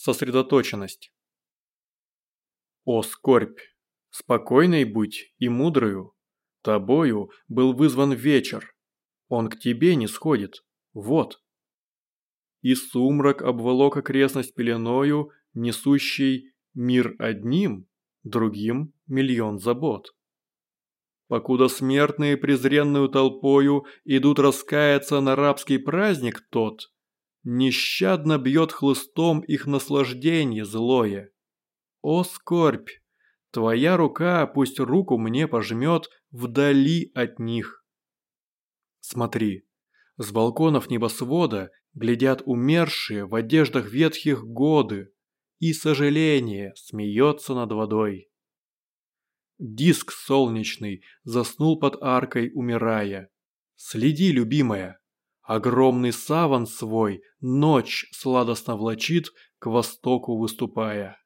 сосредоточенность. О скорбь, спокойной будь и мудрою, тобою был вызван вечер, он к тебе не сходит, вот. И сумрак обволок окрестность пеленою, несущий мир одним, другим миллион забот. Покуда смертные презренную толпою идут раскаяться на рабский праздник тот, нещадно бьет хлыстом их наслаждение злое. О скорбь! Твоя рука пусть руку мне пожмет вдали от них. Смотри, с балконов небосвода глядят умершие в одеждах ветхих годы, и сожаление смеется над водой. Диск солнечный заснул под аркой, умирая. Следи, любимая, огромный саван свой ночь сладостно влачит, к востоку выступая.